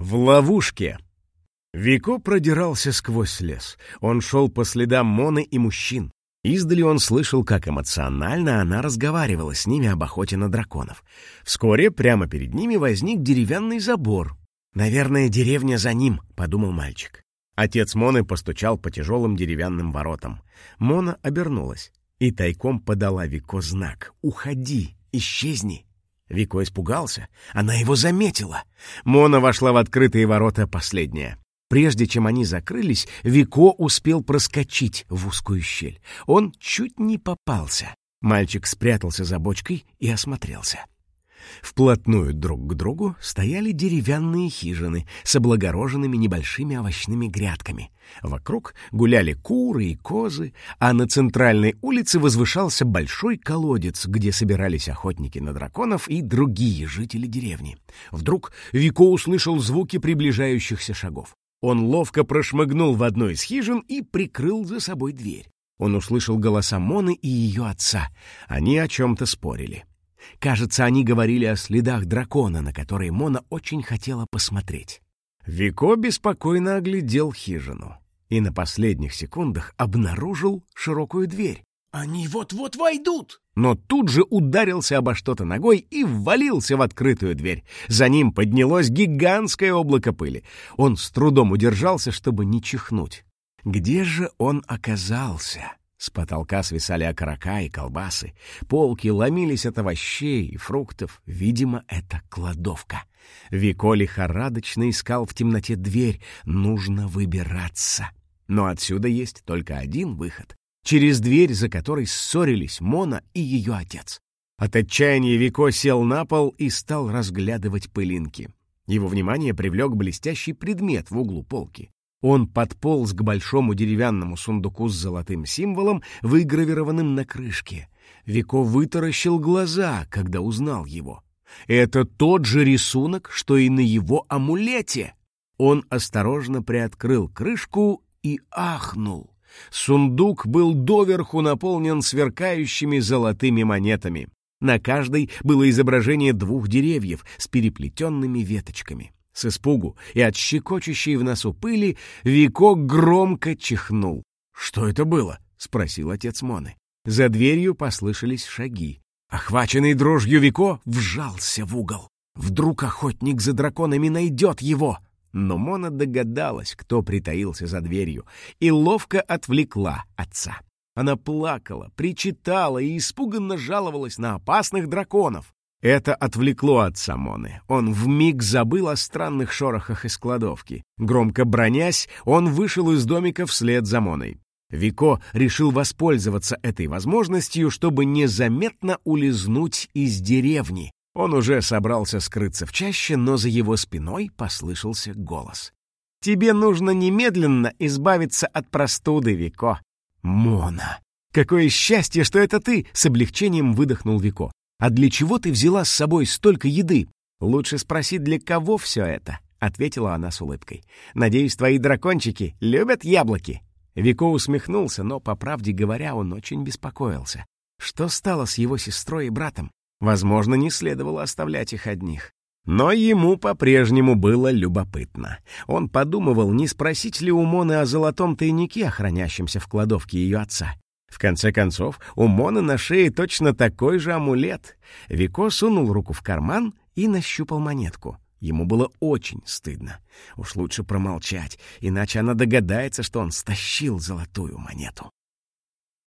В ловушке. Вико продирался сквозь лес. Он шел по следам Моны и мужчин. Издали он слышал, как эмоционально она разговаривала с ними об охоте на драконов. Вскоре прямо перед ними возник деревянный забор. «Наверное, деревня за ним», — подумал мальчик. Отец Моны постучал по тяжелым деревянным воротам. Мона обернулась и тайком подала Вико знак «Уходи, исчезни». Вико испугался. Она его заметила. Мона вошла в открытые ворота последняя. Прежде чем они закрылись, Вико успел проскочить в узкую щель. Он чуть не попался. Мальчик спрятался за бочкой и осмотрелся. Вплотную друг к другу стояли деревянные хижины с облагороженными небольшими овощными грядками. Вокруг гуляли куры и козы, а на центральной улице возвышался большой колодец, где собирались охотники на драконов и другие жители деревни. Вдруг Вико услышал звуки приближающихся шагов. Он ловко прошмыгнул в одну из хижин и прикрыл за собой дверь. Он услышал голоса Моны и ее отца. Они о чем-то спорили. Кажется, они говорили о следах дракона, на которые Мона очень хотела посмотреть. Вико беспокойно оглядел хижину и на последних секундах обнаружил широкую дверь. «Они вот-вот войдут!» Но тут же ударился обо что-то ногой и ввалился в открытую дверь. За ним поднялось гигантское облако пыли. Он с трудом удержался, чтобы не чихнуть. Где же он оказался? С потолка свисали окорока и колбасы. Полки ломились от овощей и фруктов. Видимо, это кладовка. Вико лихорадочно искал в темноте дверь. Нужно выбираться. Но отсюда есть только один выход. Через дверь, за которой ссорились Мона и ее отец. От отчаяния Вико сел на пол и стал разглядывать пылинки. Его внимание привлек блестящий предмет в углу полки. Он подполз к большому деревянному сундуку с золотым символом, выгравированным на крышке. Вико вытаращил глаза, когда узнал его. Это тот же рисунок, что и на его амулете. Он осторожно приоткрыл крышку и ахнул. Сундук был доверху наполнен сверкающими золотыми монетами. На каждой было изображение двух деревьев с переплетенными веточками. С испугу и от щекочущей в носу пыли Вико громко чихнул. «Что это было?» — спросил отец Моны. За дверью послышались шаги. Охваченный дрожью Вико вжался в угол. Вдруг охотник за драконами найдет его. Но Мона догадалась, кто притаился за дверью, и ловко отвлекла отца. Она плакала, причитала и испуганно жаловалась на опасных драконов. Это отвлекло от Самоны. Он вмиг забыл о странных шорохах из кладовки. Громко бронясь, он вышел из домика вслед за Моной. Вико решил воспользоваться этой возможностью, чтобы незаметно улизнуть из деревни. Он уже собрался скрыться в чаще, но за его спиной послышался голос. «Тебе нужно немедленно избавиться от простуды, Вико». «Мона! Какое счастье, что это ты!» — с облегчением выдохнул Вико. «А для чего ты взяла с собой столько еды?» «Лучше спроси, для кого все это?» — ответила она с улыбкой. «Надеюсь, твои дракончики любят яблоки?» Вико усмехнулся, но, по правде говоря, он очень беспокоился. Что стало с его сестрой и братом? Возможно, не следовало оставлять их одних. Но ему по-прежнему было любопытно. Он подумывал, не спросить ли у Моны о золотом тайнике, охранящемся в кладовке ее отца. В конце концов, у Моны на шее точно такой же амулет. Вико сунул руку в карман и нащупал монетку. Ему было очень стыдно. Уж лучше промолчать, иначе она догадается, что он стащил золотую монету.